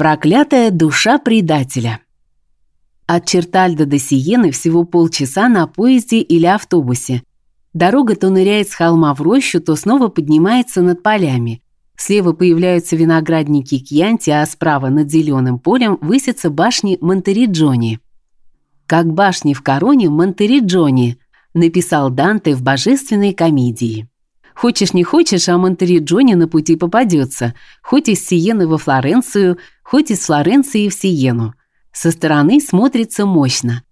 Проклятая душа предателя. От Чертальда до Сиены всего полчаса на поезде или автобусе. Дорога то ныряет с холма в рощу, то снова поднимается над полями. Слева появляются виноградники Кьянти, а справа над зеленым полем высятся башни Монтериджони. Как башни в короне Монтериджони, написал Данте в божественной комедии. Хочешь не хочешь, а Монтериджони на пути попадется, хоть из Сиены во Флоренцию, хоть из Флоренции в Сиену. Со стороны смотрится мощно.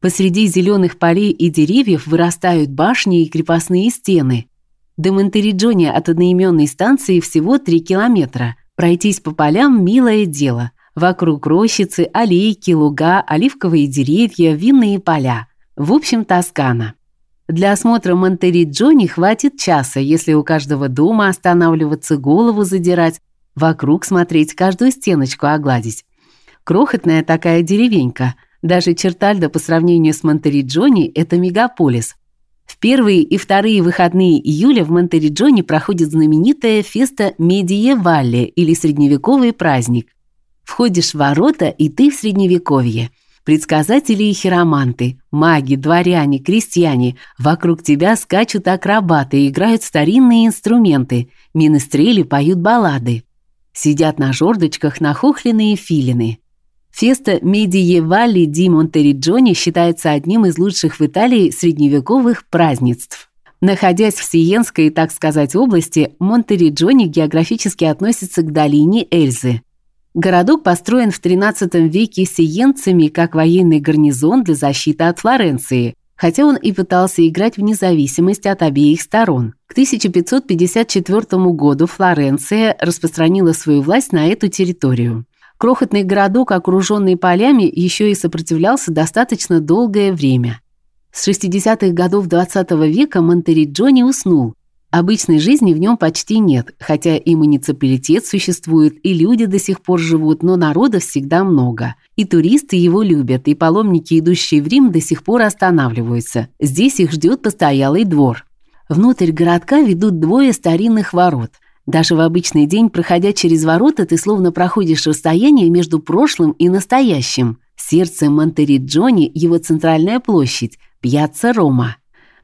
Посреди зеленых полей и деревьев вырастают башни и крепостные стены. До Монтериджони от одноименной станции всего 3 километра. Пройтись по полям милое дело. Вокруг рощицы, аллейки, луга, оливковые деревья, винные поля. В общем, Тоскана. Для осмотра Монтериджони хватит часа, если у каждого дома останавливаться, голову задирать, вокруг смотреть, каждую стеночку огладить. Крохотная такая деревенька. Даже Чертальда по сравнению с Монтериджони это мегаполис. В первые и вторые выходные июля в Монтериджоне проходит знаменитая феста Медиевале или средневековый праздник. Входишь в ворота, и ты в средневековье. Предсказатели и хироманты, маги, дворяне, крестьяне, вокруг тебя скачут акробаты и играют старинные инструменты, министрели поют баллады. Сидят на жердочках нахохленные филины. Феста Медиевали ди Монтериджони считается одним из лучших в Италии средневековых празднеств. Находясь в Сиенской, так сказать, области, Монтериджони географически относится к долине Эльзы. Городок построен в XIII веке сиенцами как военный гарнизон для защиты от Флоренции, хотя он и пытался играть в независимость от обеих сторон. К 1554 году Флоренция распространила свою власть на эту территорию. Крохотный городок, окруженный полями, еще и сопротивлялся достаточно долгое время. С 60-х годов XX века Монтериджо не уснул. Обычной жизни в нем почти нет, хотя и муниципалитет существует, и люди до сих пор живут, но народа всегда много. И туристы его любят, и паломники, идущие в Рим, до сих пор останавливаются. Здесь их ждет постоялый двор. Внутрь городка ведут двое старинных ворот. Даже в обычный день, проходя через ворота, ты словно проходишь расстояние между прошлым и настоящим. Сердце Монтериджони – его центральная площадь, Пьяцца Рома.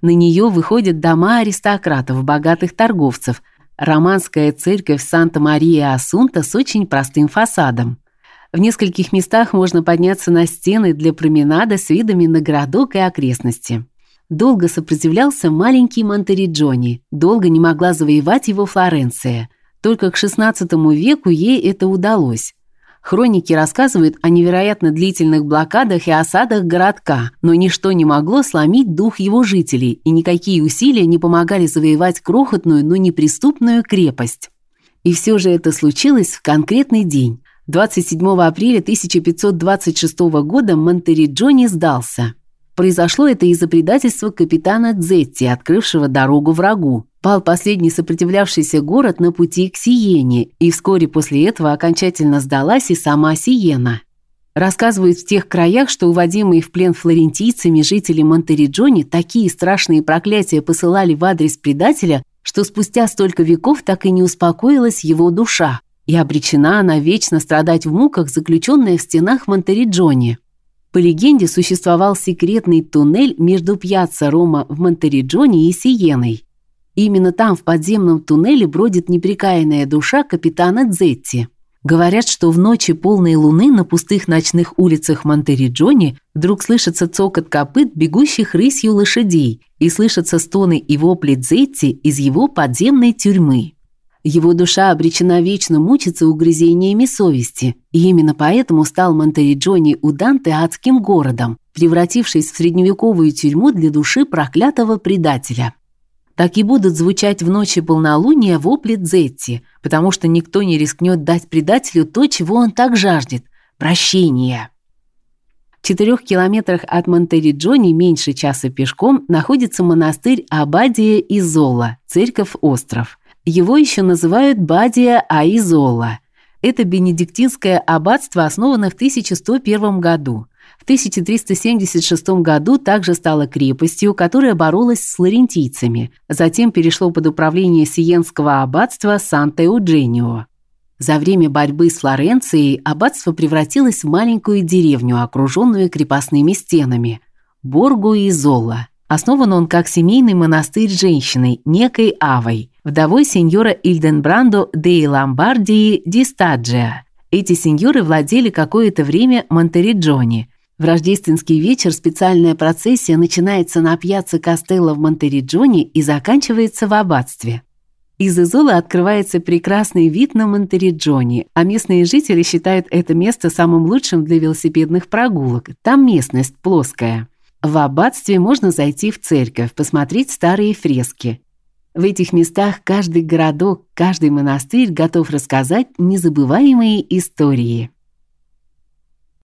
На нее выходят дома аристократов, богатых торговцев, романская церковь Санта-Мария-Асунта с очень простым фасадом. В нескольких местах можно подняться на стены для променада с видами на городок и окрестности. Долго сопротивлялся маленький Монтериджони, долго не могла завоевать его Флоренция. Только к XVI веку ей это удалось. Хроники рассказывают о невероятно длительных блокадах и осадах городка, но ничто не могло сломить дух его жителей, и никакие усилия не помогали завоевать крохотную, но неприступную крепость. И все же это случилось в конкретный день. 27 апреля 1526 года Монтериджони сдался. Произошло это из-за предательства капитана Дзетти, открывшего дорогу врагу. Пал последний сопротивлявшийся город на пути к Сиене, и вскоре после этого окончательно сдалась и сама Сиена. Рассказывают в тех краях, что уводимые в плен флорентийцами жители Монтериджони такие страшные проклятия посылали в адрес предателя, что спустя столько веков так и не успокоилась его душа, и обречена она вечно страдать в муках, заключенная в стенах Монтериджони. По легенде, существовал секретный туннель между Пьяцца Рома в Монтериджоне и Сиеной. Именно там, в подземном туннеле, бродит неприкаянная душа капитана Дзетти. Говорят, что в ночи полной луны на пустых ночных улицах Монтериджони вдруг слышится цокот копыт бегущих рысью лошадей и слышатся стоны и вопли Дзетти из его подземной тюрьмы. Его душа обречена вечно мучиться угрызениями совести, и именно поэтому стал Монтериджони у Данте адским городом, превратившись в средневековую тюрьму для души проклятого предателя. Так и будут звучать в ночи полнолуния вопли Дзетти, потому что никто не рискнет дать предателю то, чего он так жаждет прощения. В четырех километрах от Монтериджони меньше часа пешком находится монастырь Абадия Изола, церковь-остров. Его еще называют Бадия Аизола. Это бенедиктинское аббатство основано в 1101 году. В 1376 году также стало крепостью, которая боролась с флорентийцами. Затем перешло под управление Сиенского аббатства Санта-Эудженио. За время борьбы с Флоренцией аббатство превратилось в маленькую деревню, окруженную крепостными стенами – Боргу и Зола. Основан он как семейный монастырь женщиной, некой Авой, вдовой сеньора Ильденбрандо де Ламбардии ди Стаджиа. Эти сеньоры владели какое-то время Монтериджони. В рождественский вечер специальная процессия начинается на пьяце Кастелло в Монтериджони и заканчивается в аббатстве. Из Изола открывается прекрасный вид на Монтериджони, а местные жители считают это место самым лучшим для велосипедных прогулок. Там местность плоская. В аббатстве можно зайти в церковь, посмотреть старые фрески. В этих местах каждый городок, каждый монастырь готов рассказать незабываемые истории.